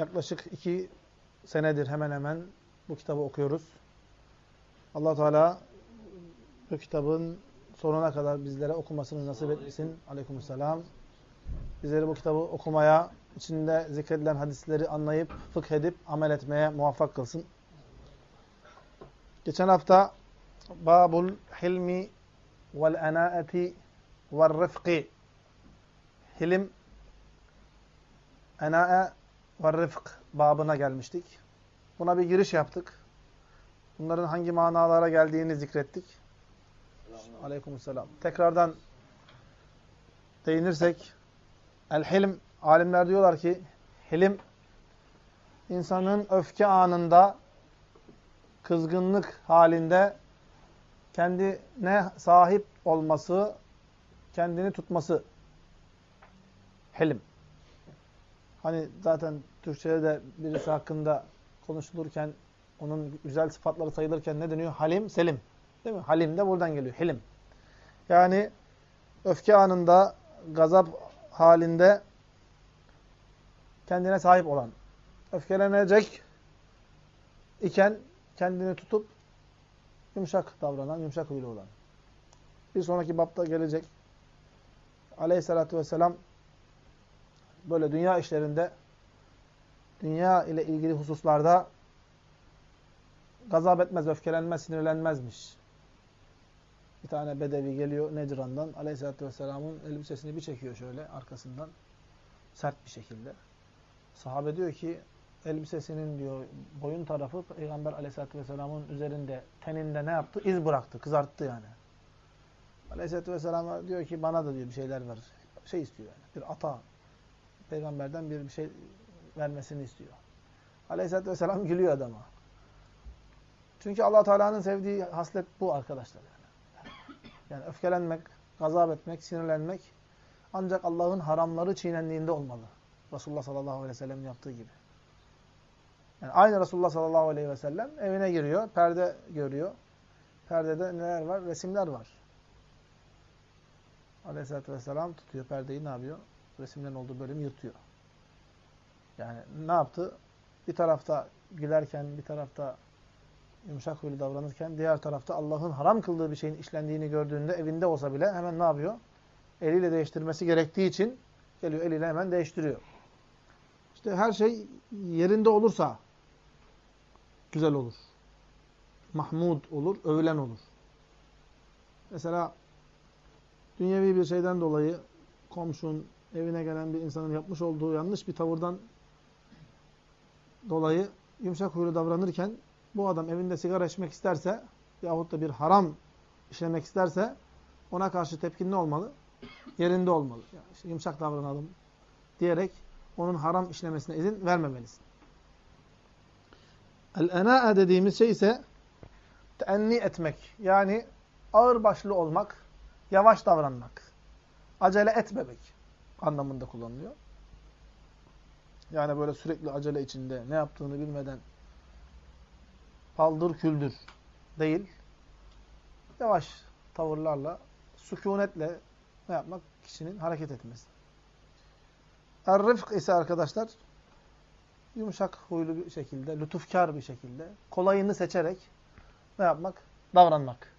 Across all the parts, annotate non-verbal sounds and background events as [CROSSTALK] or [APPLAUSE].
Yaklaşık iki senedir hemen hemen bu kitabı okuyoruz. allah Teala bu kitabın sonuna kadar bizlere okumasını nasip etmesin. Aleykümselam. Bizleri bu kitabı okumaya, içinde zikredilen hadisleri anlayıp, fıkh edip, amel etmeye muvaffak kılsın. Geçen hafta Babul Hilmi vel Enaeti vel Rıfki Hilim Enae ve Rıfk babına gelmiştik. Buna bir giriş yaptık. Bunların hangi manalara geldiğini zikrettik. Aleykümselam. Tekrardan değinirsek El-Hilm, alimler diyorlar ki Hilim, insanın öfke anında, kızgınlık halinde kendine sahip olması, kendini tutması. Hilim. Hani zaten Türkçe'de de birisi hakkında konuşulurken, onun güzel sıfatları sayılırken ne deniyor? Halim, selim. Değil mi? Halim de buradan geliyor. Hilim. Yani öfke anında, gazap halinde kendine sahip olan, öfkelenecek iken kendini tutup yumuşak davranan, yumuşak huylu olan. Bir sonraki bapta gelecek. Aleyhissalatü vesselam böyle dünya işlerinde, dünya ile ilgili hususlarda gazap etmez, öfkelenmez, sinirlenmezmiş. Bir tane bedevi geliyor Necran'dan. Aleyhisselatü Vesselam'ın elbisesini bir çekiyor şöyle arkasından. Sert bir şekilde. Sahabe diyor ki elbisesinin diyor boyun tarafı Peygamber Aleyhisselatü Vesselam'ın üzerinde teninde ne yaptı? İz bıraktı, kızarttı yani. Aleyhisselatü Vesselam diyor ki bana da diyor bir şeyler ver. Şey istiyor yani. Bir ata. Peygamberden bir, şey vermesini istiyor. Aleyhisselatü Vesselam gülüyor adama. Çünkü allah Teala'nın sevdiği haslet bu arkadaşlar. Yani. Yani öfkelenmek, gazap etmek, sinirlenmek ancak Allah'ın haramları çiğnendiğinde olmalı. Resulullah sallallahu aleyhi ve sellem yaptığı gibi. Yani aynı Resulullah sallallahu aleyhi ve sellem evine giriyor, perde görüyor. Perdede neler var? Resimler var. Aleyhisselatü vesselam tutuyor perdeyi ne yapıyor? Resimlerin olduğu bölümü yırtıyor. Yani ne yaptı? Bir tarafta gülerken, bir tarafta yumuşak huylu davranırken diğer tarafta Allah'ın haram kıldığı bir şeyin işlendiğini gördüğünde evinde olsa bile hemen ne yapıyor? Eliyle değiştirmesi gerektiği için geliyor eliyle hemen değiştiriyor. İşte her şey yerinde olursa güzel olur. Mahmud olur, övülen olur. Mesela dünyevi bir şeyden dolayı komşun, evine gelen bir insanın yapmış olduğu yanlış bir tavırdan dolayı yumuşak huylu davranırken bu adam evinde sigara içmek isterse yahut da bir haram işlemek isterse ona karşı tepkin ne olmalı? Yerinde olmalı. Yani işte yumuşak davranalım diyerek onun haram işlemesine izin vermemelisin. El-enâ'e dediğimiz şey ise teenni etmek. Yani ağır başlı olmak, yavaş davranmak, acele etmemek anlamında kullanılıyor. Yani böyle sürekli acele içinde ne yaptığını bilmeden paldır küldür değil. Yavaş tavırlarla, sükunetle ne yapmak? Kişinin hareket etmesi. Er-rıfk ise arkadaşlar yumuşak huylu bir şekilde, lütufkar bir şekilde, kolayını seçerek ne yapmak? Davranmak.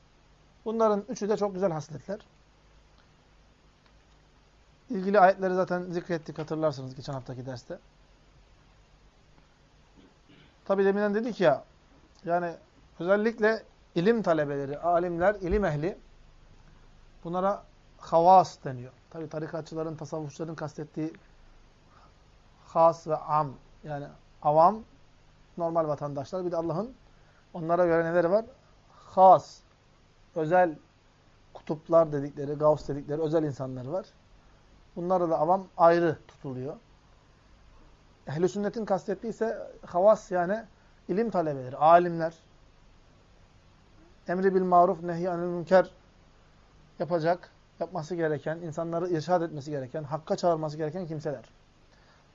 Bunların üçü de çok güzel hasletler. İlgili ayetleri zaten zikrettik hatırlarsınız geçen haftaki derste. Tabi deminden dedik ya yani özellikle ilim talebeleri, alimler, ilim ehli bunlara havas deniyor. Tabi tarikatçıların, tasavvufçuların kastettiği has ve am yani avam normal vatandaşlar. Bir de Allah'ın onlara göre neleri var? Has, özel kutuplar dedikleri, gavs dedikleri özel insanları var. Bunlara da avam ayrı tutuluyor. Ehl-i sünnetin kastettiği ise havas yani ilim talebeleri, alimler, emri bil maruf, nehy anil münker yapacak, yapması gereken, insanları irşad etmesi gereken, hakka çağırması gereken kimseler.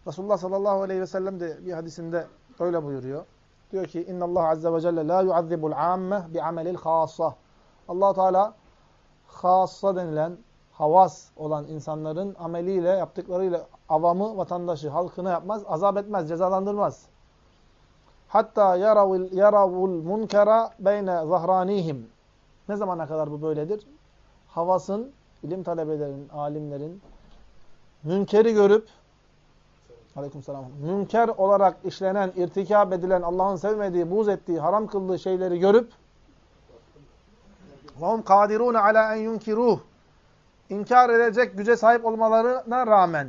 Resulullah sallallahu aleyhi ve sellem de bir hadisinde öyle buyuruyor. Diyor ki İnna Allah azze ve celle la yuazzibul amme bi amelil khassa. Allah Teala hassa denilen havas olan insanların ameliyle yaptıklarıyla avamı, vatandaşı, halkını yapmaz, azap etmez, cezalandırmaz. Hatta yaravul yaravul munkara beyne zahranihim. Ne zamana kadar bu böyledir? Havasın, ilim talebelerin, alimlerin münkeri görüp Aleykümselam. Münker olarak işlenen, irtikab edilen, Allah'ın sevmediği, buğz ettiği, haram kıldığı şeyleri görüp وَهُمْ قَادِرُونَ عَلَى اَنْ يُنْكِرُوهُ İnkar edecek güce sahip olmalarına rağmen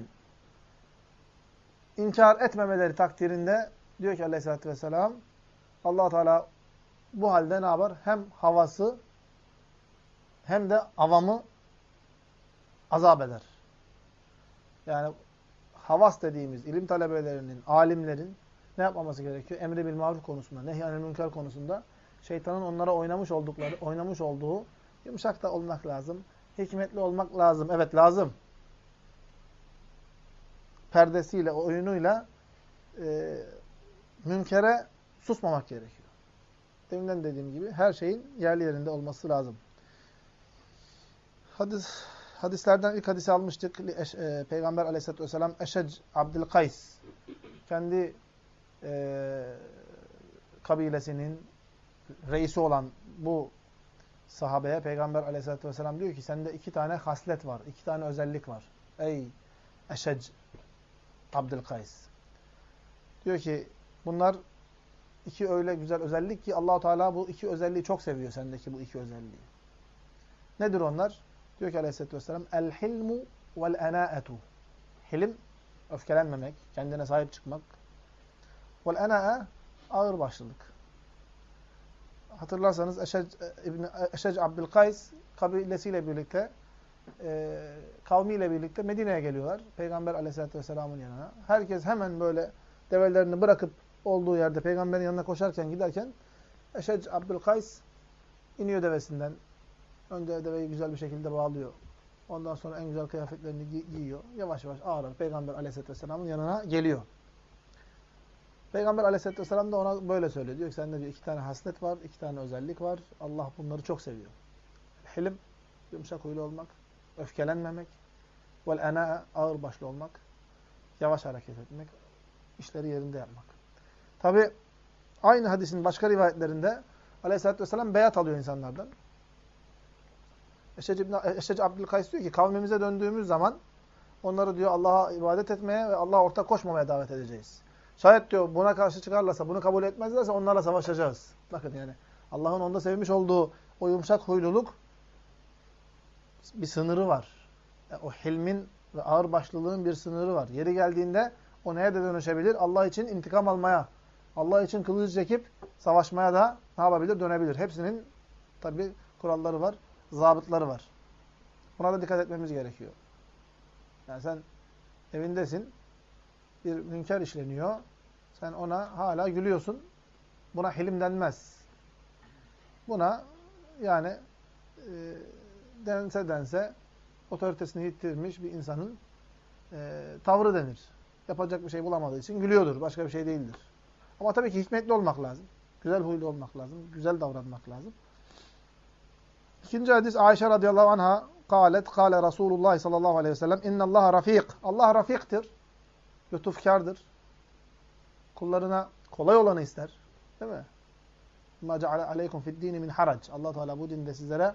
inkar etmemeleri takdirinde diyor ki aleyhissalatü vesselam allah Teala bu halde ne yapar? Hem havası hem de avamı azap eder. Yani havas dediğimiz ilim talebelerinin, alimlerin ne yapmaması gerekiyor? Emri bil maruf konusunda, nehyanil münker konusunda şeytanın onlara oynamış oldukları, oynamış olduğu yumuşak da olmak lazım, hikmetli olmak lazım. Evet lazım. Perdesiyle, oyunuyla e, münkere susmamak gerekiyor. Deminden dediğim gibi her şeyin yerli yerinde olması lazım. Hadis hadislerden ilk hadisi almıştık. E, Peygamber aleyhissalatü vesselam Eşec Abdülkays kendi e, kabilesinin reisi olan bu sahabeye Peygamber aleyhissalatü vesselam diyor ki sende iki tane haslet var, iki tane özellik var. Ey Eşec Abdülkays. Diyor ki bunlar iki öyle güzel özellik ki Allahu Teala bu iki özelliği çok seviyor sendeki bu iki özelliği. Nedir onlar? Diyor ki aleyhissalatü vesselam el hilmu vel ena'etu. Hilim öfkelenmemek, kendine sahip çıkmak. Vel ena'a ağır başlılık. Hatırlarsanız Eşec, İbn Eşec Abdülkays kabilesiyle birlikte e, kavmiyle birlikte Medine'ye geliyorlar. Peygamber aleyhissalatü vesselamın yanına. Herkes hemen böyle develerini bırakıp olduğu yerde peygamberin yanına koşarken giderken Eşec Abdülkays iniyor devesinden. Önce deveyi güzel bir şekilde bağlıyor. Ondan sonra en güzel kıyafetlerini gi giyiyor. Yavaş yavaş ağır Peygamber aleyhissalatü vesselamın yanına geliyor. Peygamber aleyhissalatü vesselam da ona böyle söylüyor. Diyor ki sende diyor, iki tane haslet var, iki tane özellik var. Allah bunları çok seviyor. Hilim, yumuşak huylu olmak, öfkelenmemek, vel ena ağır başlı olmak, yavaş hareket etmek, işleri yerinde yapmak. Tabi aynı hadisin başka rivayetlerinde aleyhissalatü vesselam beyat alıyor insanlardan. Eşec, Eşec Abdülkays diyor ki kavmimize döndüğümüz zaman onları diyor Allah'a ibadet etmeye ve Allah'a ortak koşmamaya davet edeceğiz. Şayet diyor buna karşı çıkarlarsa, bunu kabul etmezlerse onlarla savaşacağız. Bakın yani Allah'ın onda sevmiş olduğu o yumuşak huyluluk bir sınırı var. Yani o hilmin ve ağır başlılığın bir sınırı var. Yeri geldiğinde o neye de dönüşebilir? Allah için intikam almaya, Allah için kılıç çekip savaşmaya da ne yapabilir? Dönebilir. Hepsinin tabi kuralları var, zabıtları var. Buna da dikkat etmemiz gerekiyor. Yani sen evindesin, bir münker işleniyor, sen ona hala gülüyorsun. Buna hilim denmez. Buna yani e, dense dense otoritesini yitirmiş bir insanın e, tavrı denir. Yapacak bir şey bulamadığı için gülüyordur. Başka bir şey değildir. Ama tabii ki hikmetli olmak lazım. Güzel huylu olmak lazım. Güzel davranmak lazım. İkinci hadis Ayşe radıyallahu anha kâlet kâle Resulullah sallallahu aleyhi ve sellem innallaha rafik. Allah rafiktir Lütufkardır. Kullarına kolay olanı ister. Değil mi? مَا جَعَلَ عَلَيْكُمْ فِي الدِّينِ مِنْ harac. allah Teala bu dinde sizlere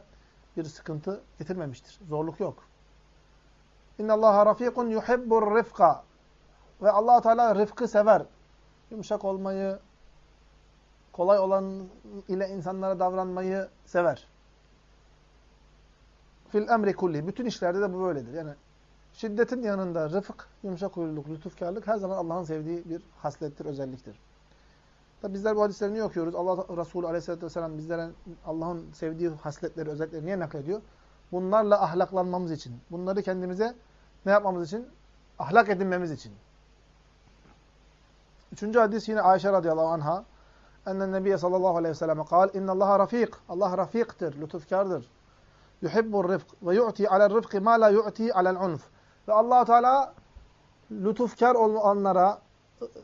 bir sıkıntı getirmemiştir. Zorluk yok. اِنَّ اللّٰهَ رَف۪يقٌ يُحِبُّ الرِّفْقَ Ve allah Teala rıfkı sever. Yumuşak olmayı, kolay olan ile insanlara davranmayı sever. Fil emri kulli. Bütün işlerde de bu böyledir. Yani şiddetin yanında rıfık, yumuşak huyluluk, lütufkarlık her zaman Allah'ın sevdiği bir haslettir, özelliktir. Tabi bizler bu hadisleri niye okuyoruz? Allah Resulü Aleyhisselatü vesselam bizlere Allah'ın sevdiği hasletleri, özellikleri niye naklediyor? Bunlarla ahlaklanmamız için. Bunları kendimize ne yapmamız için? Ahlak edinmemiz için. Üçüncü hadis yine Ayşe radıyallahu anha. Ennen Nebiye sallallahu aleyhi ve selleme kal. İnnallaha rafik. Allah rafiktir, lütufkardır. Yuhibbur rifk ve yu'ti alel rifki ma la yu'ti alel unf. Ve allah Teala lütufkar olanlara,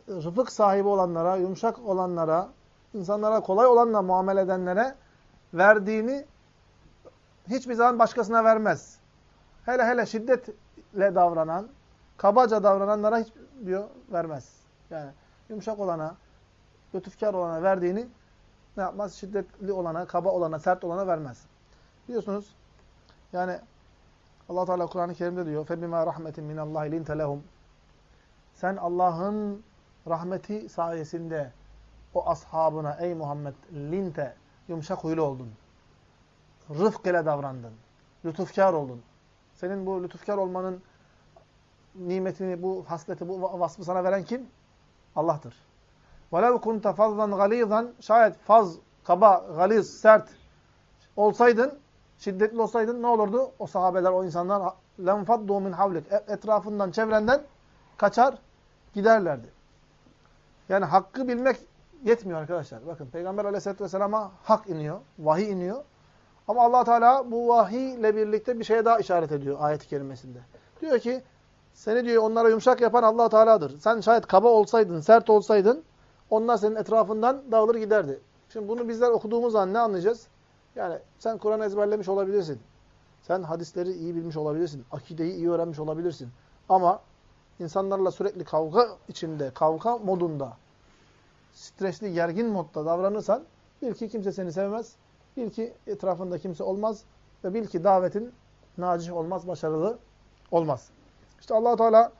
rıfık sahibi olanlara, yumuşak olanlara, insanlara kolay olanla muamele edenlere verdiğini hiçbir zaman başkasına vermez. Hele hele şiddetle davranan, kabaca davrananlara hiç diyor vermez. Yani yumuşak olana, lütufkar olana verdiğini ne yapmaz? Şiddetli olana, kaba olana, sert olana vermez. Biliyorsunuz yani Allah Teala Kur'an-ı Kerim'de diyor: "Febima rahmetin minallahi linte lehum." Sen Allah'ın rahmeti sayesinde o ashabına ey Muhammed linte yumuşak huylu oldun. Rıfk ile davrandın. Lütufkar oldun. Senin bu lütufkar olmanın nimetini, bu hasleti, bu vasfı sana veren kim? Allah'tır. وَلَوْ كُنْتَ فَضًّا غَلِيظًا Şayet faz, kaba, galiz, sert olsaydın, Şiddetli olsaydın ne olurdu? O sahabeler, o insanlar lenfaddu min havlik. E, etrafından, çevrenden kaçar giderlerdi. Yani hakkı bilmek yetmiyor arkadaşlar. Bakın Peygamber aleyhissalatü vesselama hak iniyor, vahiy iniyor. Ama allah Teala bu vahiy ile birlikte bir şeye daha işaret ediyor ayet-i kerimesinde. Diyor ki, seni diyor onlara yumuşak yapan allah Teala'dır. Sen şayet kaba olsaydın, sert olsaydın onlar senin etrafından dağılır giderdi. Şimdi bunu bizler okuduğumuz an ne anlayacağız? Yani sen Kur'an ezberlemiş olabilirsin. Sen hadisleri iyi bilmiş olabilirsin. Akideyi iyi öğrenmiş olabilirsin. Ama insanlarla sürekli kavga içinde, kavga modunda, stresli, gergin modda davranırsan bil ki kimse seni sevmez. Bil ki etrafında kimse olmaz. Ve bil ki davetin nacih olmaz, başarılı olmaz. İşte allah Teala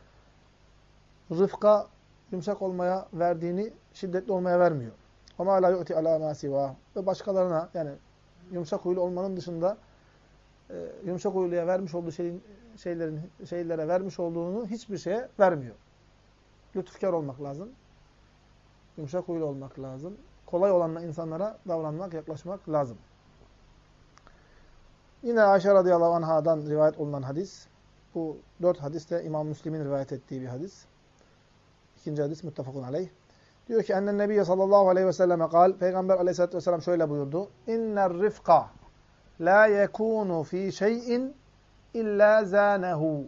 rıfka, yumuşak olmaya verdiğini şiddetli olmaya vermiyor. Ama la yu'ti ala ma Ve başkalarına yani yumuşak huylu olmanın dışında e, yumuşak huyluya vermiş olduğu şeyin, şeylerin şeylere vermiş olduğunu hiçbir şeye vermiyor. Lütufkar olmak lazım. Yumuşak huylu olmak lazım. Kolay olanla insanlara davranmak, yaklaşmak lazım. Yine Ayşe radıyallahu anhadan rivayet olunan hadis. Bu dört hadis de İmam Müslim'in rivayet ettiği bir hadis. İkinci hadis muttafakun aleyh. Diyor ki ennen nebiye sallallahu aleyhi ve selleme kal. Peygamber aleyhissalatü vesselam şöyle buyurdu. İnner rifka la yekunu fi şeyin illa zanehu.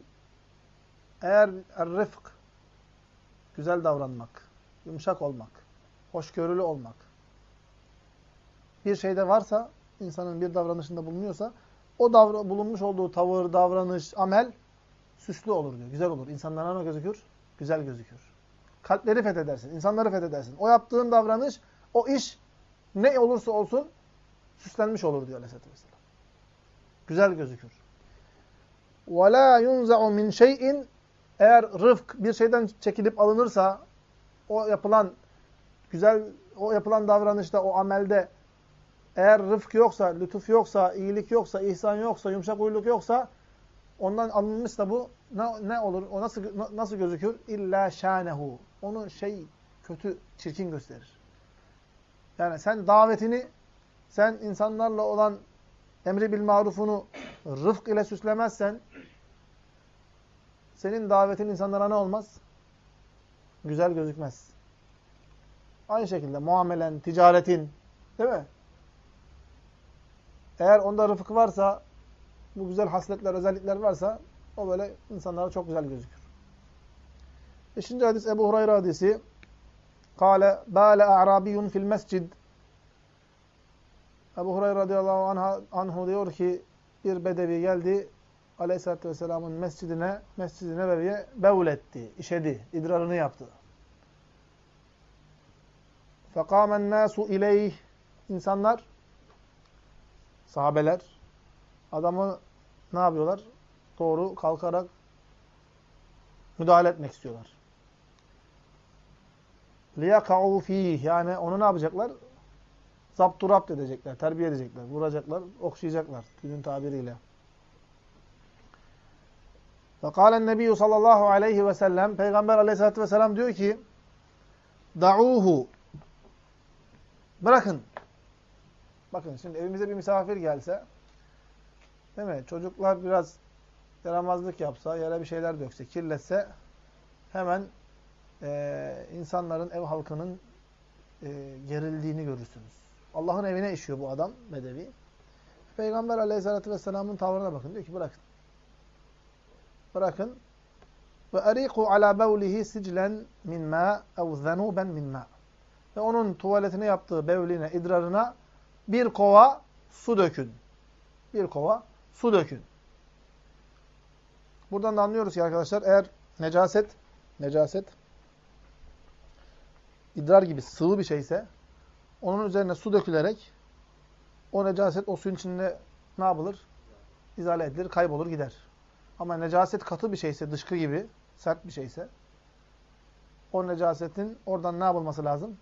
Eğer rifk güzel davranmak, yumuşak olmak, hoşgörülü olmak bir şeyde varsa, insanın bir davranışında bulunuyorsa o davra bulunmuş olduğu tavır, davranış, amel süslü olur diyor. Güzel olur. İnsanlara ne gözükür? Güzel gözükür. Kalpleri fethedersin, insanları fethedersin. O yaptığın davranış, o iş ne olursa olsun süslenmiş olur diyor Aleyhisselatü Vesselam. Güzel gözükür. وَلَا يُنْزَعُ مِنْ şeyin Eğer rıfk bir şeyden çekilip alınırsa, o yapılan güzel, o yapılan davranışta, o amelde eğer rıfk yoksa, lütuf yoksa, iyilik yoksa, ihsan yoksa, yumuşak uyluk yoksa ondan alınmışsa bu ne, ne olur? O nasıl nasıl gözükür? İlla şanehu. Onu şey kötü, çirkin gösterir. Yani sen davetini sen insanlarla olan emri bil marufunu rıfk ile süslemezsen senin davetin insanlara ne olmaz? Güzel gözükmez. Aynı şekilde muamelen, ticaretin değil mi? Eğer onda rıfık varsa, bu güzel hasletler, özellikler varsa o böyle insanlara çok güzel gözükür. Beşinci hadis Ebu Hurayra hadisi. Kale bâle a'rabiyun fil mescid. Ebu Hurayra radıyallahu anhu, anhu diyor ki bir bedevi geldi Aleyhisselatü Vesselam'ın mescidine, Mescid-i Nebevi'ye bevletti, işedi, idrarını yaptı. فَقَامَ النَّاسُ اِلَيْهِ İnsanlar sahabeler adamı ne yapıyorlar? Doğru kalkarak müdahale etmek istiyorlar. liyaka'u fih. Yani onu ne yapacaklar? Zapturapt edecekler, terbiye edecekler, vuracaklar, okşayacaklar günün tabiriyle. Ve kâlen nebiyyü sallallahu aleyhi ve sellem, Peygamber aleyhissalatü vesselam diyor ki, da'uhu, bırakın. Bakın şimdi evimize bir misafir gelse, değil mi? Çocuklar biraz yaramazlık yapsa, yere bir şeyler dökse, kirletse, hemen e, insanların, ev halkının e, gerildiğini görürsünüz. Allah'ın evine işiyor bu adam, Bedevi. Peygamber aleyhissalatü vesselamın tavrına bakın. Diyor ki bırakın. Bırakın. Ve eriku ala bevlihi siclen min ma ev zenuben min ma. Ve onun tuvaletine yaptığı bevline, idrarına bir kova su dökün. Bir kova su dökün. Buradan da anlıyoruz ki arkadaşlar eğer necaset, necaset idrar gibi sıvı bir şeyse onun üzerine su dökülerek o necaset o suyun içinde ne yapılır? İzale edilir, kaybolur, gider. Ama necaset katı bir şeyse, dışkı gibi, sert bir şeyse o necasetin oradan ne yapılması lazım?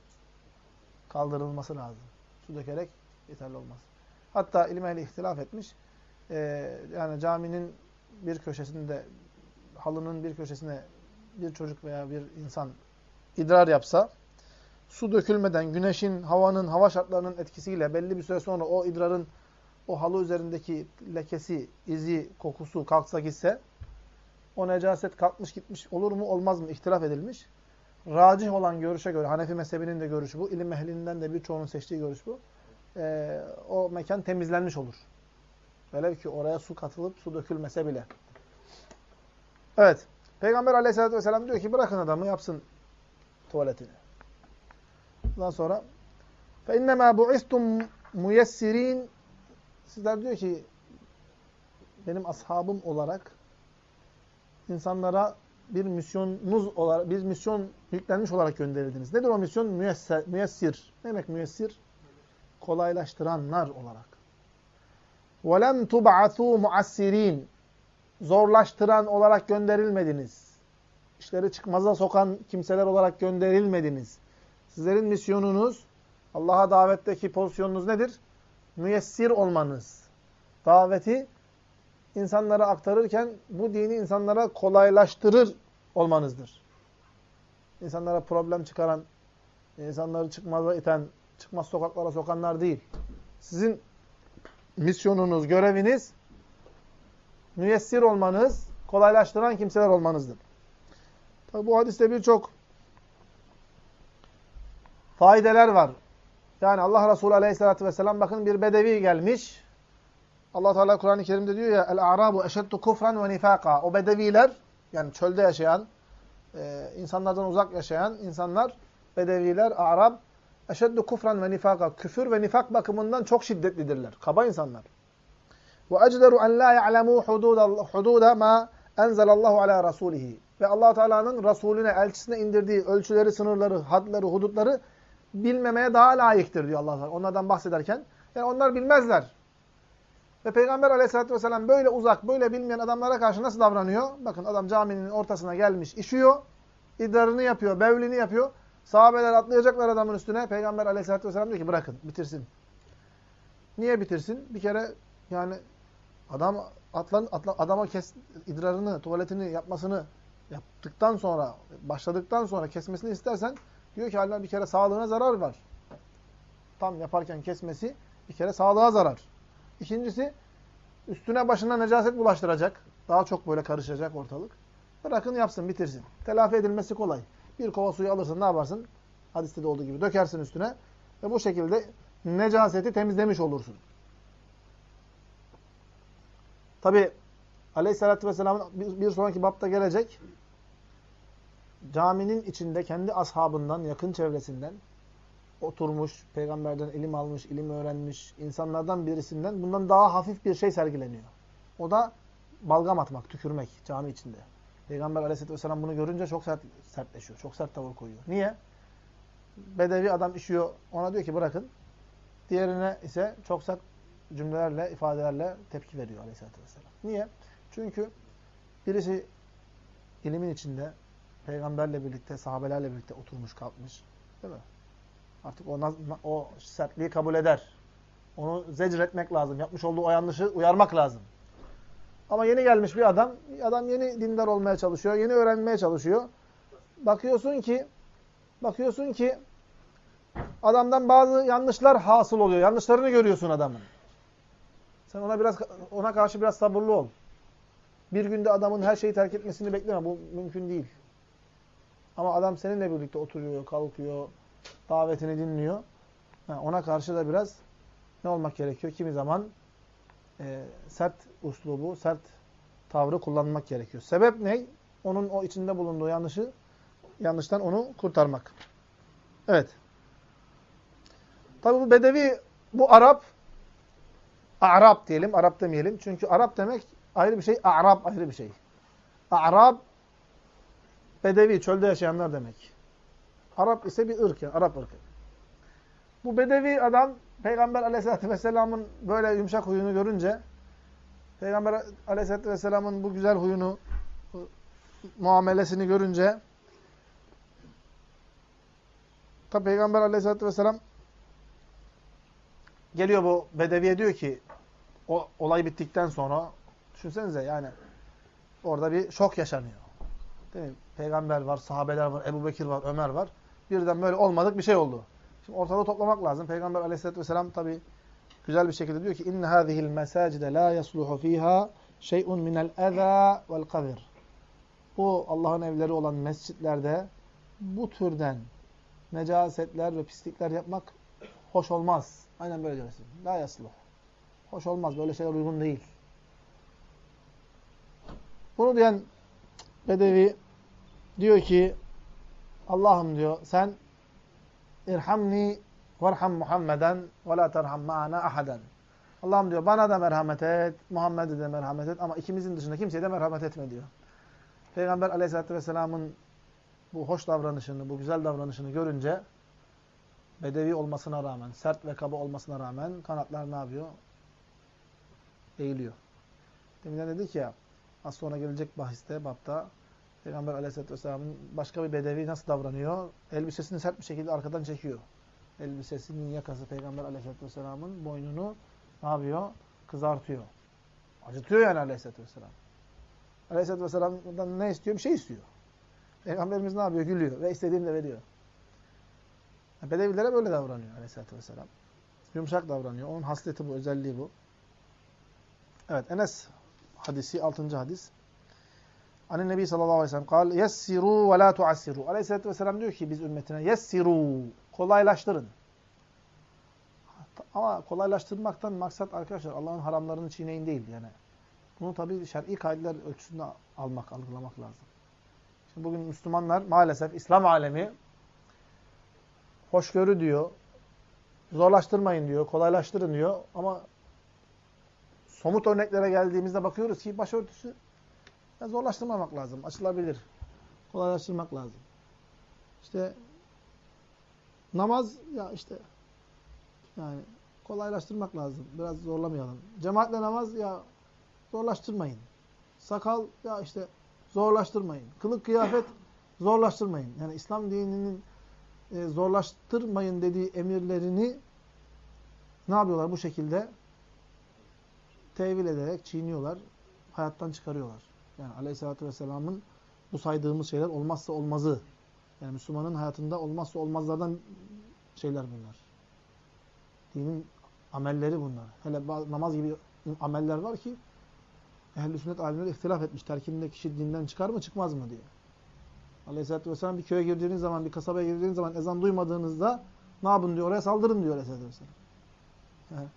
Kaldırılması lazım. Su dökerek yeterli olmaz. Hatta ilim ihtilaf etmiş. Ee, yani caminin bir köşesinde, halının bir köşesine bir çocuk veya bir insan idrar yapsa, su dökülmeden güneşin, havanın, hava şartlarının etkisiyle belli bir süre sonra o idrarın o halı üzerindeki lekesi, izi, kokusu kalksa gitse o necaset kalkmış gitmiş olur mu olmaz mı ihtilaf edilmiş. Racih olan görüşe göre, Hanefi mezhebinin de görüşü bu, ilim ehlinden de birçoğunun seçtiği görüş bu. Ee, o mekan temizlenmiş olur. Velev ki oraya su katılıp su dökülmese bile. Evet. Peygamber aleyhissalatü vesselam diyor ki bırakın adamı yapsın tuvaletini. Ondan sonra فَاِنَّمَا بُعِسْتُمْ مُيَسِّر۪ينَ Sizler diyor ki benim ashabım olarak insanlara bir misyonunuz olarak, bir misyon yüklenmiş olarak gönderildiniz. Nedir o misyon? Müyesser, müyessir. Ne demek müyessir? Kolaylaştıranlar olarak. وَلَمْ تُبْعَثُوا مُعَسِّر۪ينَ Zorlaştıran olarak gönderilmediniz. İşleri çıkmaza sokan kimseler olarak gönderilmediniz. Sizlerin misyonunuz, Allah'a davetteki pozisyonunuz nedir? Müyessir olmanız. Daveti insanlara aktarırken bu dini insanlara kolaylaştırır olmanızdır. İnsanlara problem çıkaran, insanları çıkmaza iten, çıkmaz sokaklara sokanlar değil. Sizin misyonunuz, göreviniz müyessir olmanız, kolaylaştıran kimseler olmanızdır. Tabi bu hadiste birçok faydeler var. Yani Allah Resulü Aleyhisselatü vesselam bakın bir bedevi gelmiş. Allah Teala Kur'an-ı Kerim'de diyor ya el-a'rabu eşeddu kufran ve nifaka. O bedeviler yani çölde yaşayan, e, insanlardan uzak yaşayan insanlar, bedeviler, Arab eşeddu kufran ve nifaka. Küfür ve nifak bakımından çok şiddetlidirler. Kaba insanlar. Ve ecderu en la ya'lemu hududa ma enzelallahu ala rasulihi. Ve Allah Teala'nın Resulüne, elçisine indirdiği ölçüleri, sınırları, hadları, hudutları bilmemeye daha layıktır diyor Allah. Onlardan bahsederken. Yani onlar bilmezler. Ve Peygamber aleyhissalatü vesselam böyle uzak, böyle bilmeyen adamlara karşı nasıl davranıyor? Bakın adam caminin ortasına gelmiş, işiyor, idrarını yapıyor, bevlini yapıyor. Sahabeler atlayacaklar adamın üstüne. Peygamber aleyhissalatü vesselam diyor ki bırakın, bitirsin. Niye bitirsin? Bir kere yani adam atlan, atlan, adama kes, idrarını, tuvaletini yapmasını yaptıktan sonra, başladıktan sonra kesmesini istersen diyor ki halbuki bir kere sağlığına zarar var. Tam yaparken kesmesi bir kere sağlığa zarar. İkincisi üstüne başına necaset bulaştıracak. Daha çok böyle karışacak ortalık. Bırakın yapsın, bitirsin. Telafi edilmesi kolay. Bir kova suyu alırsın, ne yaparsın? Hadiste de olduğu gibi dökersin üstüne ve bu şekilde necaseti temizlemiş olursun. Tabi Aleyhisselatü Vesselam'ın bir sonraki bapta gelecek caminin içinde kendi ashabından, yakın çevresinden oturmuş, peygamberden ilim almış, ilim öğrenmiş insanlardan birisinden bundan daha hafif bir şey sergileniyor. O da balgam atmak, tükürmek cami içinde. Peygamber aleyhisselatü vesselam bunu görünce çok sert, sertleşiyor. Çok sert tavır koyuyor. Niye? Bedevi adam işiyor. Ona diyor ki bırakın. Diğerine ise çok sert cümlelerle, ifadelerle tepki veriyor aleyhisselatü vesselam. Niye? Çünkü birisi ilimin içinde peygamberle birlikte, sahabelerle birlikte oturmuş kalkmış. Değil mi? Artık o, o sertliği kabul eder. Onu zecretmek lazım. Yapmış olduğu o yanlışı uyarmak lazım. Ama yeni gelmiş bir adam, adam yeni dindar olmaya çalışıyor, yeni öğrenmeye çalışıyor. Bakıyorsun ki, bakıyorsun ki adamdan bazı yanlışlar hasıl oluyor. Yanlışlarını görüyorsun adamın. Sen ona biraz ona karşı biraz sabırlı ol. Bir günde adamın her şeyi terk etmesini bekleme. Bu mümkün değil. Ama adam seninle birlikte oturuyor, kalkıyor, davetini dinliyor. ona karşı da biraz ne olmak gerekiyor? Kimi zaman e, sert uslubu, sert tavrı kullanmak gerekiyor. Sebep ne? Onun o içinde bulunduğu yanlışı, yanlıştan onu kurtarmak. Evet. Tabi bu Bedevi, bu Arap, Arap diyelim, Arap demeyelim. Çünkü Arap demek ayrı bir şey, Arap ayrı bir şey. Arap, Bedevi, çölde yaşayanlar demek. Arap ise bir ırk yani, Arap ırkı. Bu Bedevi adam Peygamber aleyhissalatü vesselamın böyle yumuşak huyunu görünce, Peygamber aleyhissalatü vesselamın bu güzel huyunu, muamelesini görünce, tabi Peygamber aleyhissalatü vesselam geliyor bu Bedevi'ye diyor ki, o olay bittikten sonra, düşünsenize yani, orada bir şok yaşanıyor. Değil mi? Peygamber var, sahabeler var, Ebu Bekir var, Ömer var. Birden böyle olmadık bir şey oldu. Şimdi ortalığı toplamak lazım. Peygamber aleyhissalatü vesselam tabi güzel bir şekilde diyor ki hâzihil mesâcide lâ yasluhu fîhâ şey'un minel ezâ vel kavir. Bu Allah'ın evleri olan mescitlerde bu türden necasetler ve pislikler yapmak hoş olmaz. Aynen böyle diyorsun. La yasluh. Hoş olmaz. Böyle şeyler uygun değil. Bunu diyen Bedevi diyor ki Allah'ım diyor sen irhamni varham Muhammeden ve la terham ma'ana ahaden. Allah'ım diyor bana da merhamet et, Muhammed'e de merhamet et ama ikimizin dışında kimseye de merhamet etme diyor. Peygamber aleyhissalatü vesselamın bu hoş davranışını, bu güzel davranışını görünce bedevi olmasına rağmen, sert ve kaba olmasına rağmen kanatlar ne yapıyor? Eğiliyor. Deminden dedik ya, az sonra gelecek bahiste, bapta, Peygamber aleyhissalatü vesselamın başka bir bedevi nasıl davranıyor? Elbisesini sert bir şekilde arkadan çekiyor. Elbisesinin yakası Peygamber aleyhissalatü vesselamın boynunu ne yapıyor? Kızartıyor. Acıtıyor yani aleyhissalatü vesselam. Aleyhisselatü Vesselam'dan ne istiyor? Bir şey istiyor. Peygamberimiz ne yapıyor? Gülüyor ve istediğini de veriyor. Bedevilere böyle davranıyor Aleyhisselatü Vesselam. Yumuşak davranıyor. Onun hasleti bu, özelliği bu. Evet, Enes hadisi, 6. hadis. Ani Nebi sallallahu aleyhi ve sellem kal, yessiru ve la. Aleyhisselatü Vesselam diyor ki biz ümmetine, yessiru, kolaylaştırın. Ama kolaylaştırmaktan maksat arkadaşlar Allah'ın haramlarını çiğneyin değil yani. Bunu tabii şer'i kaideler ölçüsünde almak, algılamak lazım. Şimdi bugün Müslümanlar maalesef İslam alemi hoşgörü diyor, zorlaştırmayın diyor, kolaylaştırın diyor ama somut örneklere geldiğimizde bakıyoruz ki başörtüsü ya zorlaştırmamak lazım, açılabilir. Kolaylaştırmak lazım. İşte namaz ya işte yani kolaylaştırmak lazım. Biraz zorlamayalım. Cemaatle namaz ya zorlaştırmayın. Sakal ya işte zorlaştırmayın. Kılık kıyafet [COUGHS] zorlaştırmayın. Yani İslam dininin e, zorlaştırmayın dediği emirlerini ne yapıyorlar bu şekilde? Tevil ederek çiğniyorlar. Hayattan çıkarıyorlar. Yani aleyhissalatü vesselamın bu saydığımız şeyler olmazsa olmazı. Yani Müslümanın hayatında olmazsa olmazlardan şeyler bunlar. Dinin amelleri bunlar. Hele namaz gibi ameller var ki ehl-i sünnet alimleri ihtilaf etmiş. Terkinde kişi dinden çıkar mı çıkmaz mı diye. Aleyhisselatü Vesselam bir köye girdiğiniz zaman, bir kasabaya girdiğiniz zaman ezan duymadığınızda ne yapın diyor, oraya saldırın diyor Aleyhisselatü Vesselam.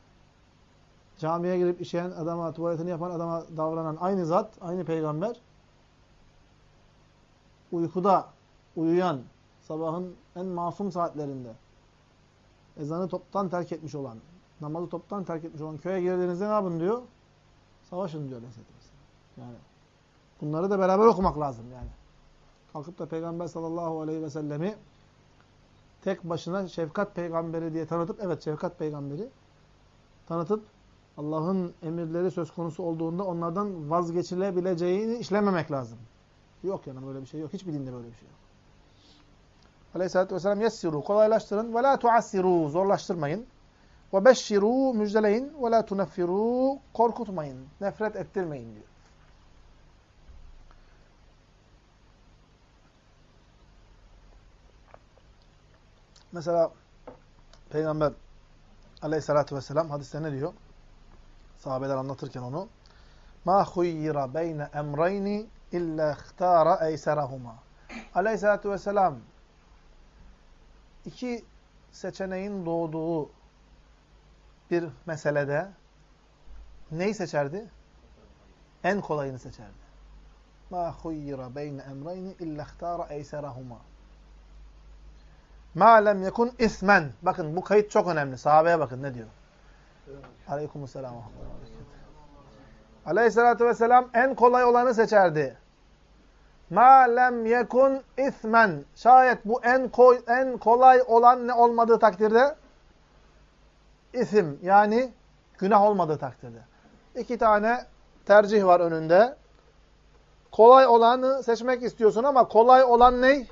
Camiye girip işeyen adama, tuvaletini yapan adama davranan aynı zat, aynı peygamber, uykuda uyuyan, sabahın en masum saatlerinde, ezanı toptan terk etmiş olan, namazı toptan terk etmiş olan köye girdiğinizde ne yapın diyor? Savaşın diyor Aleyhisselatü. Yani bunları da beraber okumak lazım yani. Kalkıp da Peygamber sallallahu aleyhi ve sellemi tek başına şefkat peygamberi diye tanıtıp, evet şefkat peygamberi tanıtıp Allah'ın emirleri söz konusu olduğunda onlardan vazgeçilebileceğini işlememek lazım. Yok yani böyle bir şey yok. Hiçbir dinde böyle bir şey yok. Aleyhisselatü vesselam yessiru, kolaylaştırın ve la tuassiru, zorlaştırmayın. Ve beşşiru, müjdeleyin ve la tuneffiru, korkutmayın, nefret ettirmeyin diyor. Mesela Peygamber aleyhissalatü vesselam hadiste ne diyor? Sahabeler anlatırken onu. Ma huyyira beyne emreyni illa ihtara eyserahuma. Aleyhissalatü vesselam iki seçeneğin doğduğu bir meselede neyi seçerdi? En kolayını seçerdi. Ma huyyira beyne emreyni illa ihtara eyserahuma. Ma lem yekun ismen. Bakın bu kayıt çok önemli. Sahabeye bakın ne diyor. Aleykümselam. Aleyhissalatü vesselam en kolay olanı seçerdi. ma lem yekun ismen. Şayet bu en koy, en kolay olan ne olmadığı takdirde isim yani günah olmadığı takdirde. İki tane tercih var önünde. Kolay olanı seçmek istiyorsun ama kolay olan ne?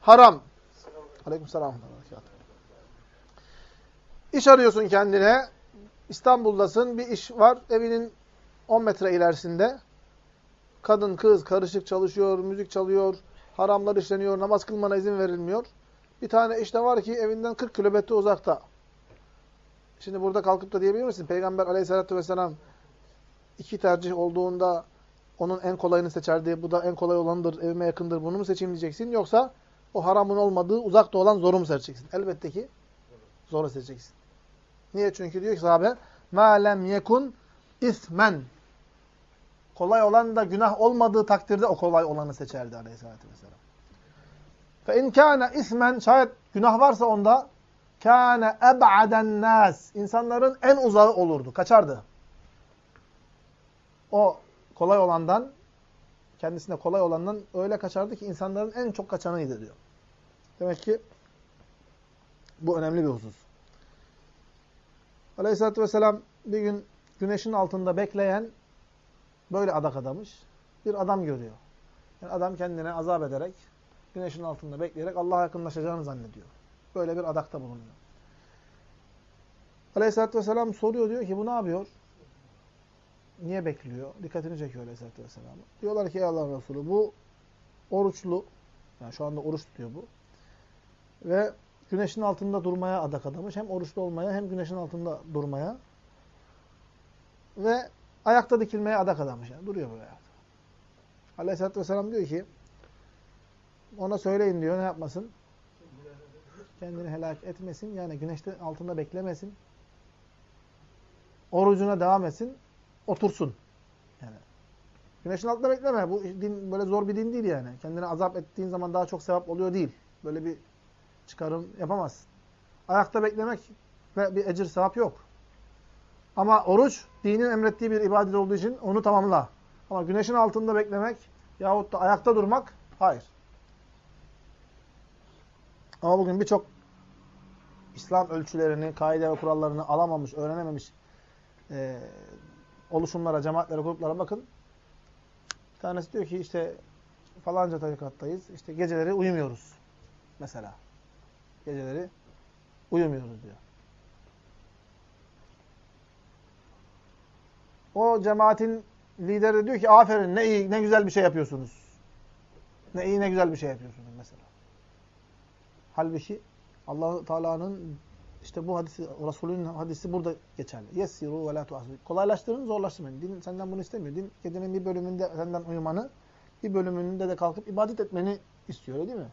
Haram. Aleykümselam. İş arıyorsun kendine. İstanbul'dasın. Bir iş var. Evinin 10 metre ilerisinde. Kadın, kız karışık çalışıyor, müzik çalıyor, haramlar işleniyor, namaz kılmana izin verilmiyor. Bir tane işte var ki evinden 40 kilometre uzakta. Şimdi burada kalkıp da diyebilir misin? Peygamber aleyhissalatü vesselam iki tercih olduğunda onun en kolayını seçerdi. Bu da en kolay olandır, evime yakındır. Bunu mu seçeyim diyeceksin? Yoksa o haramın olmadığı, uzakta olan zoru mu seçeceksin? Elbette ki zoru seçeceksin. Niye? Çünkü diyor ki sahabe مَا لَمْ yekun ismen Kolay olan da günah olmadığı takdirde o kolay olanı seçerdi aleyhissalatü vesselam. فَاِنْ كَانَ ismen Şayet günah varsa onda كَانَ اَبْعَدَ النَّاسِ İnsanların en uzağı olurdu. Kaçardı. O kolay olandan, kendisine kolay olandan öyle kaçardı ki insanların en çok kaçanıydı diyor. Demek ki bu önemli bir husus. Aleyhisselatü Vesselam bir gün güneşin altında bekleyen böyle adak adamış. Bir adam görüyor. Yani adam kendine azap ederek, güneşin altında bekleyerek Allah'a yakınlaşacağını zannediyor. Böyle bir adakta bulunuyor. Aleyhisselatü Vesselam soruyor diyor ki bu ne yapıyor? Niye bekliyor? Dikkatini çekiyor Aleyhisselatü Vesselam. Diyorlar ki ey Allah'ın Resulü bu oruçlu. Yani şu anda oruç tutuyor bu. Ve güneşin altında durmaya adak adamış. Hem oruçlu olmaya hem güneşin altında durmaya. Ve ayakta dikilmeye adak adamış. Yani. Duruyor böyle ayakta. Aleyhisselatü Vesselam diyor ki ona söyleyin diyor ne yapmasın? Kendini helak etmesin. Yani güneşte altında beklemesin. Orucuna devam etsin. Otursun. Yani güneşin altında bekleme. Bu din böyle zor bir din değil yani. Kendine azap ettiğin zaman daha çok sevap oluyor değil. Böyle bir çıkarım yapamazsın. Ayakta beklemek ve bir ecir sevap yok. Ama oruç dinin emrettiği bir ibadet olduğu için onu tamamla. Ama güneşin altında beklemek yahut da ayakta durmak hayır. Ama bugün birçok İslam ölçülerini, kaide ve kurallarını alamamış, öğrenememiş e, oluşumlara, cemaatlere, gruplara bakın. Bir tanesi diyor ki işte falanca tarikattayız. İşte geceleri uyumuyoruz. Mesela. Geceleri uyumuyoruz diyor. O cemaatin lideri diyor ki aferin ne iyi ne güzel bir şey yapıyorsunuz. Ne iyi ne güzel bir şey yapıyorsunuz mesela. Halbuki Allah Teala'nın işte bu hadisi Resulünün hadisi burada geçerli. Yessiru ve la tu'asiru. Kolaylaştırın, zorlaştırmayın. Din senden bunu istemiyor. Din gecenin bir bölümünde senden uyumanı, bir bölümünde de kalkıp ibadet etmeni istiyor değil mi?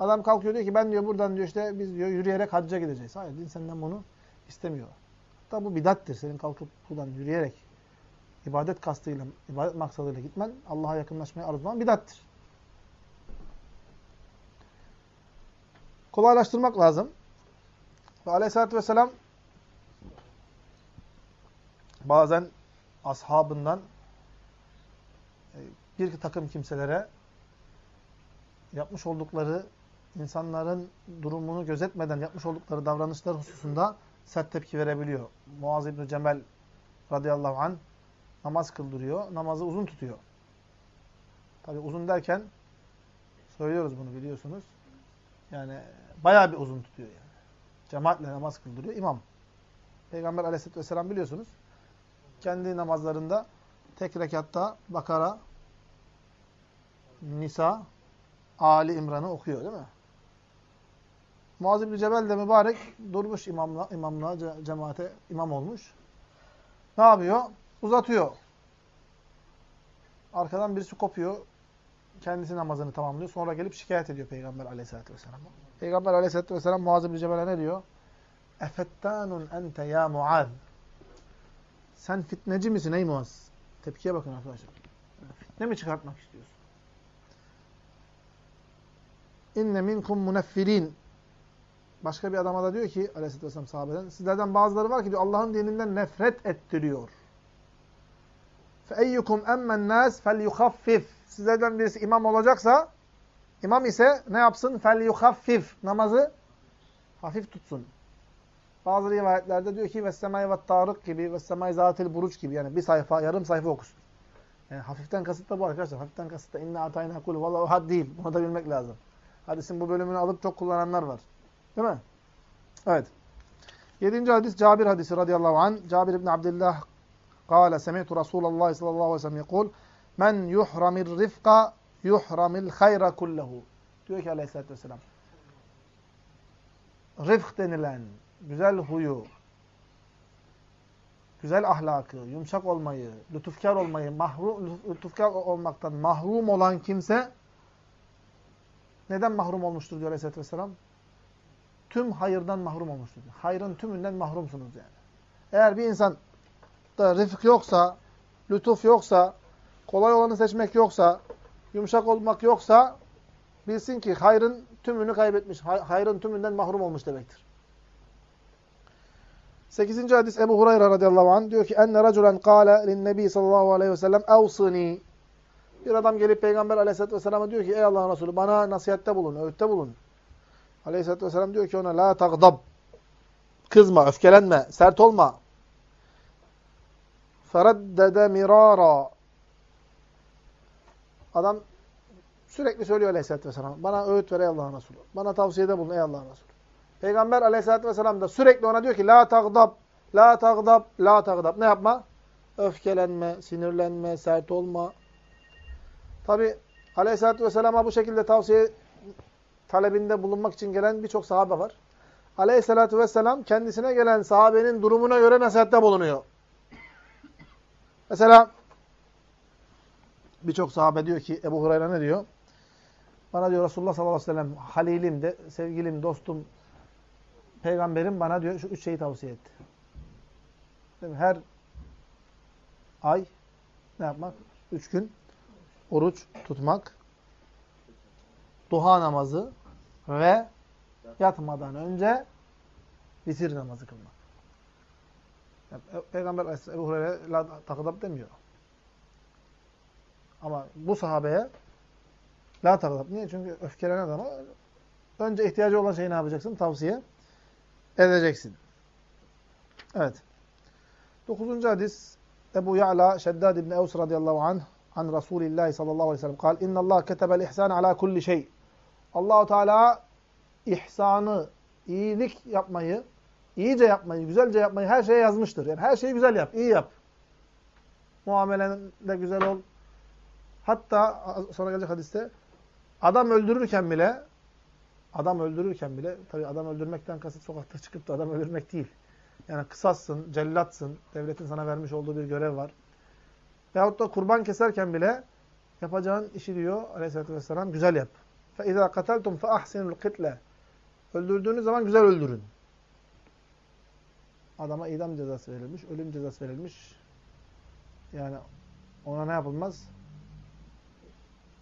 Adam kalkıyor diyor ki ben diyor buradan diyor işte biz diyor yürüyerek hacca gideceğiz. Hayır din senden bunu istemiyor. Hatta bu bidattir. Senin kalkıp buradan yürüyerek ibadet kastıyla, ibadet maksadıyla gitmen Allah'a yakınlaşmaya arzulaman bidattir. Kolaylaştırmak lazım. Ve aleyhissalatü vesselam bazen ashabından e, bir takım kimselere yapmış oldukları insanların durumunu gözetmeden yapmış oldukları davranışlar hususunda sert tepki verebiliyor. Muaz İbni Cemel radıyallahu anh namaz kıldırıyor. Namazı uzun tutuyor. Tabi uzun derken söylüyoruz bunu biliyorsunuz. Yani bayağı bir uzun tutuyor yani. Cemaatle namaz kıldırıyor. İmam. Peygamber aleyhisselatü vesselam biliyorsunuz. Kendi namazlarında tek rekatta Bakara, Nisa, Ali İmran'ı okuyor değil mi? Muaz İbni Cebel de mübarek durmuş imamla, imamla cemaate imam olmuş. Ne yapıyor? Uzatıyor. Arkadan birisi kopuyor. Kendisi namazını tamamlıyor. Sonra gelip şikayet ediyor Peygamber aleyhissalatü vesselam. Peygamber aleyhissalatü vesselam Muaz İbni Cebel'e ne diyor? Efettanun ente ya Muaz. Sen fitneci misin ey Muaz? Tepkiye bakın arkadaşlar. Fitne mi çıkartmak istiyorsun? İnne minkum muneffirin. Başka bir adama da diyor ki aleyhisselatü vesselam sahabeden sizlerden bazıları var ki diyor Allah'ın dininden nefret ettiriyor. فَاَيُّكُمْ اَمَّ النَّاسِ فَلْيُخَفِّفْ sizlerden birisi imam olacaksa, imam ise ne yapsın? Fel yuhaffif. Namazı hafif tutsun. Bazı rivayetlerde diyor ki vessemai ve tarık gibi, vessemai zatil buruç gibi yani bir sayfa, yarım sayfa okusun. Yani hafiften kasıt da bu arkadaşlar. Hafiften kasıt da inna atayna kul vallahu had değil. Bunu da bilmek lazım. Hadisin bu bölümünü alıp çok kullananlar var. Değil mi? Evet. Yedinci hadis Cabir hadisi radıyallahu anh. Cabir ibn Abdullah قال سمعت رسول الله صلى الله عليه وسلم يقول men yuhramir rifka yuhramil hayra kullehu. Diyor ki aleyhissalatü vesselam. Rifk denilen güzel huyu, güzel ahlakı, yumuşak olmayı, lütufkar olmayı, mahrum, lütufkar olmaktan mahrum olan kimse neden mahrum olmuştur diyor Aleyhisselatü Vesselam? Tüm hayırdan mahrum olmuştur. Hayrın tümünden mahrumsunuz yani. Eğer bir insan da rifk yoksa, lütuf yoksa, kolay olanı seçmek yoksa, yumuşak olmak yoksa bilsin ki hayrın tümünü kaybetmiş. Hayrın tümünden mahrum olmuş demektir. 8. hadis Ebu Hurayra radıyallahu anh diyor ki enne raculen kâle linnebi sallallahu aleyhi ve sellem evsini bir adam gelip Peygamber aleyhissalatü vesselam'a diyor ki ey Allah'ın Resulü bana nasihatte bulun, öğütte bulun. Aleyhissalatü vesselam diyor ki ona la tagdab kızma, öfkelenme, sert olma. Feraddede mirara Adam sürekli söylüyor aleyhissalatü vesselam. Bana öğüt ver ey Allah'ın Resulü. Bana tavsiyede bulun ey Allah'ın Resulü. Peygamber aleyhissalatü vesselam da sürekli ona diyor ki la tagdab, la tagdab, la tagdab. Ne yapma? Öfkelenme, sinirlenme, sert olma. Tabi aleyhissalatü vesselama bu şekilde tavsiye talebinde bulunmak için gelen birçok sahabe var. Aleyhissalatü vesselam kendisine gelen sahabenin durumuna göre nasihatte bulunuyor. Mesela birçok sahabe diyor ki Ebu Hureyre ne diyor? Bana diyor Resulullah sallallahu aleyhi ve sellem halilim de, sevgilim, dostum, peygamberim bana diyor şu üç şeyi tavsiye etti. Her ay ne yapmak? Üç gün oruç tutmak, duha namazı ve yatmadan önce vitir namazı kılmak. Peygamber Ebu Hureyre la demiyor. Ama bu sahabeye la takdab. Niye? Çünkü öfkelenen adama önce ihtiyacı olan şeyi ne yapacaksın? Tavsiye edeceksin. Evet. Dokuzuncu hadis Ebu Ya'la Şeddad İbni Evs radıyallahu anh an Resulillahi sallallahu aleyhi ve sellem kal inna Allah ketebel ihsan ala kulli şey. Allahu Teala ihsanı, iyilik yapmayı, iyice yapmayı, güzelce yapmayı her şeye yazmıştır. Yani her şeyi güzel yap, iyi yap. Muamelende güzel ol. Hatta sonra gelecek hadiste adam öldürürken bile adam öldürürken bile tabii adam öldürmekten kasıt sokakta çıkıp da adam öldürmek değil. Yani kısassın, cellatsın, devletin sana vermiş olduğu bir görev var. Veyahut da kurban keserken bile yapacağın işi diyor aleyhissalatü vesselam güzel yap. فَاِذَا قَتَلْتُمْ فَاَحْسِنُ الْقِتْلَ Öldürdüğünüz zaman güzel öldürün. Adama idam cezası verilmiş, ölüm cezası verilmiş. Yani ona ne yapılmaz?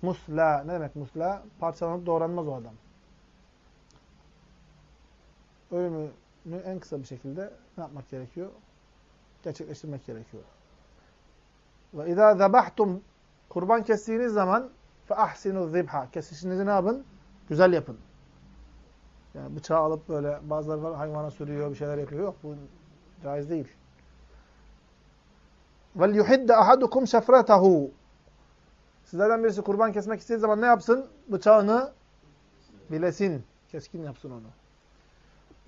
Musla. Ne demek musla? Parçalanıp doğranmaz o adam. Ölümünü en kısa bir şekilde ne yapmak gerekiyor? Gerçekleştirmek gerekiyor. Ve izâ zebahtum kurban kestiğiniz zaman fe ahsinu zibha. Kesişinizi ne yapın? Güzel yapın. Yani bıçağı alıp böyle bazıları var hayvana sürüyor, bir şeyler yapıyor. Yok bu caiz değil. Vel yuhidde ahadukum şefretehu. Sizlerden birisi kurban kesmek istediği zaman ne yapsın? Bıçağını bilesin. Keskin yapsın onu.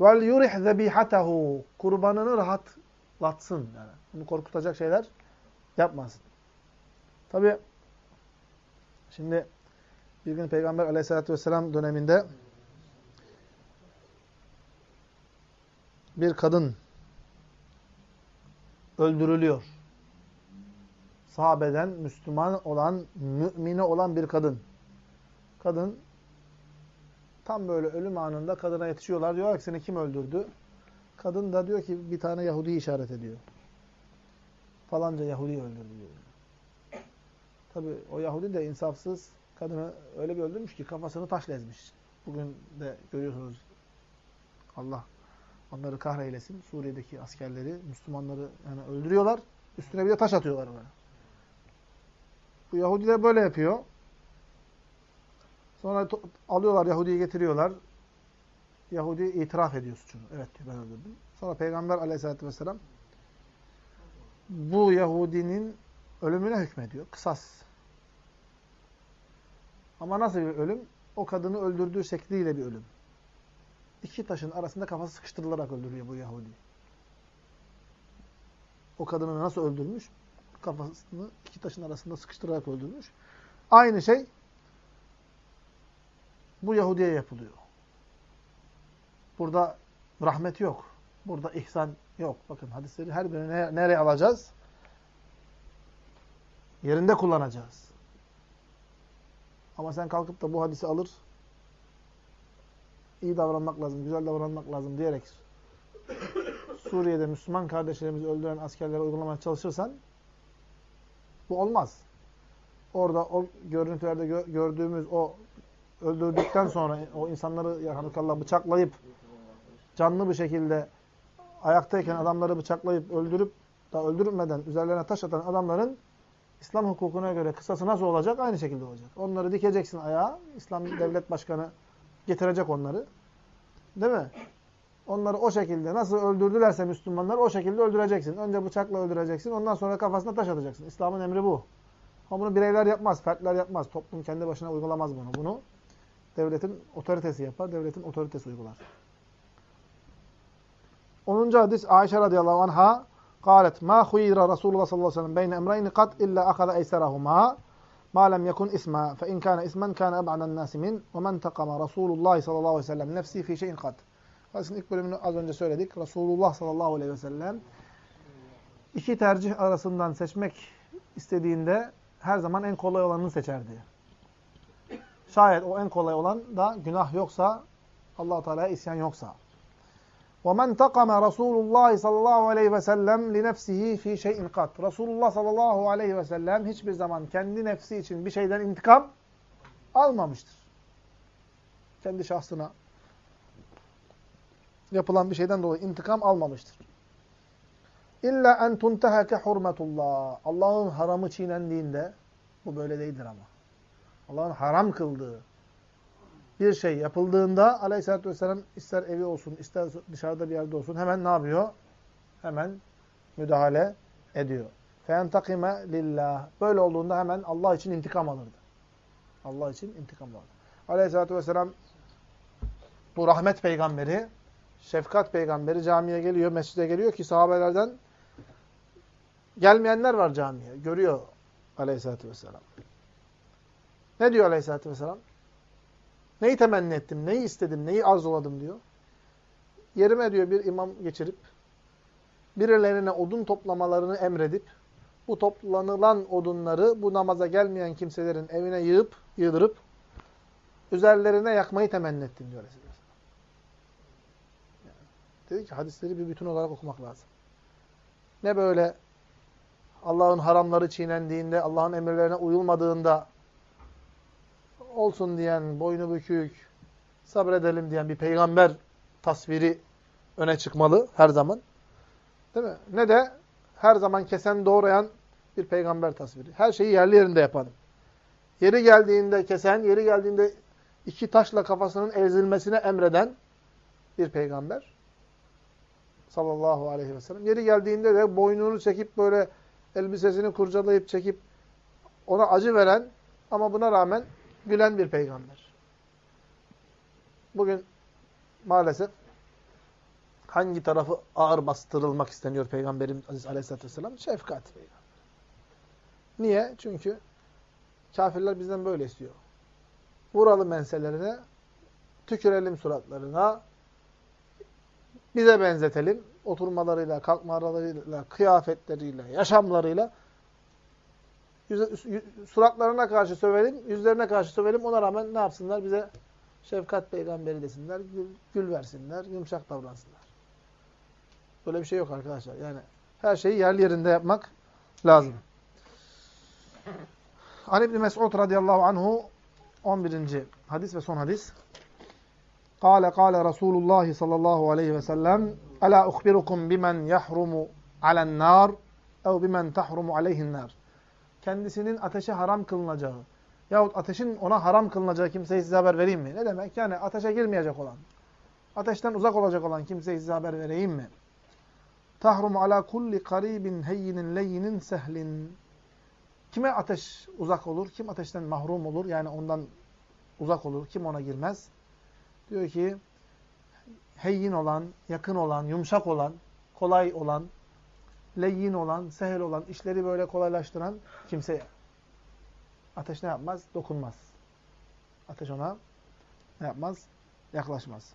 Vel yurih zebihatehu. Kurbanını rahatlatsın. Yani bunu korkutacak şeyler yapmasın. Tabi şimdi bir gün Peygamber aleyhissalatü vesselam döneminde bir kadın öldürülüyor. Sahabeden Müslüman olan, mümine olan bir kadın. Kadın tam böyle ölüm anında kadına yetişiyorlar. Diyorlar ki seni kim öldürdü? Kadın da diyor ki bir tane Yahudi işaret ediyor. Falanca Yahudi öldürdü diyor. Tabi o Yahudi de insafsız kadını öyle bir öldürmüş ki kafasını taşla ezmiş. Bugün de görüyorsunuz Allah onları kahreylesin. Suriye'deki askerleri, Müslümanları yani öldürüyorlar. Üstüne bir de taş atıyorlar ona. Bu Yahudiler böyle yapıyor. Sonra alıyorlar Yahudi'yi getiriyorlar. Yahudi itiraf ediyor suçunu. Evet diyor ben öldürdüm. Sonra Peygamber aleyhissalatü vesselam bu Yahudinin ölümüne hükmediyor. Kısas. Ama nasıl bir ölüm? O kadını öldürdüğü şekliyle bir ölüm. İki taşın arasında kafası sıkıştırılarak öldürüyor bu Yahudi. O kadını nasıl öldürmüş? Kafasını iki taşın arasında sıkıştırarak öldürmüş. Aynı şey bu Yahudi'ye yapılıyor. Burada rahmet yok. Burada ihsan yok. Bakın hadisleri her birini nereye alacağız? Yerinde kullanacağız. Ama sen kalkıp da bu hadisi alır, iyi davranmak lazım, güzel davranmak lazım diyerek Suriye'de Müslüman kardeşlerimizi öldüren askerlere uygulamaya çalışırsan bu olmaz. Orada o görüntülerde gö gördüğümüz o öldürdükten sonra o insanları yarhamukallah bıçaklayıp canlı bir şekilde ayaktayken adamları bıçaklayıp öldürüp da öldürmeden üzerlerine taş atan adamların İslam hukukuna göre kısası nasıl olacak? Aynı şekilde olacak. Onları dikeceksin ayağa. İslam devlet başkanı getirecek onları. Değil mi? Onları o şekilde nasıl öldürdülerse Müslümanlar o şekilde öldüreceksin. Önce bıçakla öldüreceksin. Ondan sonra kafasına taş atacaksın. İslam'ın emri bu. Ama bunu bireyler yapmaz, fertler yapmaz. Toplum kendi başına uygulamaz bunu. Bunu devletin otoritesi yapar. Devletin otoritesi uygular. 10. hadis Ayşe radıyallahu anha قالت ما خير رسول الله صلى الله عليه وسلم بين أمرين قط إلا أخذ أيسرهما ما لم يكن اسما فإن كان اسما كان أبعد الناس من ومن تقم رسول الله صلى الله عليه وسلم نفسي في شيء قط Hadisin ilk bölümünü az önce söyledik. Resulullah sallallahu aleyhi ve sellem iki tercih arasından seçmek istediğinde her zaman en kolay olanını seçerdi. Şayet o en kolay olan da günah yoksa, allah Teala'ya isyan yoksa. وَمَنْ تَقَمَ رَسُولُ اللّٰهِ sallallahu aleyhi ve sellem لِنَفْسِهِ ف۪ي شَيْءٍ قَطْ Resulullah sallallahu aleyhi ve sellem hiçbir zaman kendi nefsi için bir şeyden intikam almamıştır. Kendi şahsına yapılan bir şeyden dolayı intikam almamıştır. İlla en tunteheke hurmetullah. Allah'ın haramı çiğnendiğinde bu böyle değildir ama. Allah'ın haram kıldığı bir şey yapıldığında aleyhissalatü vesselam ister evi olsun, ister dışarıda bir yerde olsun hemen ne yapıyor? Hemen müdahale ediyor. فَيَنْتَقِمَ lillah. Böyle olduğunda hemen Allah için intikam alırdı. Allah için intikam alırdı. Aleyhissalatü vesselam bu rahmet peygamberi, şefkat peygamberi camiye geliyor, mescide geliyor ki sahabelerden gelmeyenler var camiye. Görüyor aleyhissalatü vesselam. Ne diyor aleyhissalatü vesselam? Neyi temenni ettim, neyi istedim, neyi arzuladım diyor. Yerime diyor bir imam geçirip, birilerine odun toplamalarını emredip, bu toplanılan odunları bu namaza gelmeyen kimselerin evine yığıp, yığdırıp, üzerlerine yakmayı temenni ettim diyor Resulullah. Yani, dedi ki hadisleri bir bütün olarak okumak lazım. Ne böyle Allah'ın haramları çiğnendiğinde, Allah'ın emirlerine uyulmadığında olsun diyen, boynu bükük, sabredelim diyen bir peygamber tasviri öne çıkmalı her zaman. Değil mi? Ne de her zaman kesen doğrayan bir peygamber tasviri. Her şeyi yerli yerinde yapan. Yeri geldiğinde kesen, yeri geldiğinde iki taşla kafasının ezilmesine emreden bir peygamber. Sallallahu aleyhi ve sellem. Yeri geldiğinde de boynunu çekip böyle elbisesini kurcalayıp çekip ona acı veren ama buna rağmen gülen bir peygamber. Bugün maalesef hangi tarafı ağır bastırılmak isteniyor Peygamberimiz Aleyhisselatü Vesselam? Şefkat peygamber. Niye? Çünkü kafirler bizden böyle istiyor. Vuralım enselerine, tükürelim suratlarına, bize benzetelim. Oturmalarıyla, kalkmalarıyla, kıyafetleriyle, yaşamlarıyla yüz, yüz, suratlarına karşı sövelim, yüzlerine karşı sövelim. Ona rağmen ne yapsınlar? Bize şefkat peygamberi desinler, gül, gül versinler, yumuşak davransınlar. Böyle bir şey yok arkadaşlar. Yani her şeyi yerli yerinde yapmak lazım. An İbni Mes'ud radıyallahu anhu 11. hadis ve son hadis. Kale kale Resulullah sallallahu aleyhi ve sellem Ela uhbirukum bimen yahrumu alen nar ev bimen tahrumu aleyhin nar kendisinin ateşe haram kılınacağı Yahut ateşin ona haram kılınacağı kimseye size haber vereyim mi? Ne demek? Yani ateşe girmeyecek olan, ateşten uzak olacak olan kimseye size haber vereyim mi? Tahrum ala kulli karibin heyyinin leyyinin sehlin. Kime ateş uzak olur? Kim ateşten mahrum olur? Yani ondan uzak olur. Kim ona girmez? Diyor ki heyyin olan, yakın olan, yumuşak olan, kolay olan, leyyin olan, sehel olan, işleri böyle kolaylaştıran kimseye. Ateş ne yapmaz? Dokunmaz. Ateş ona ne yapmaz? Yaklaşmaz.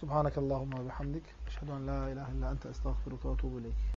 Subhanakallahumma ve bihamdik. Eşhedü en la ilahe illa ente estağfiruka ve etûbü.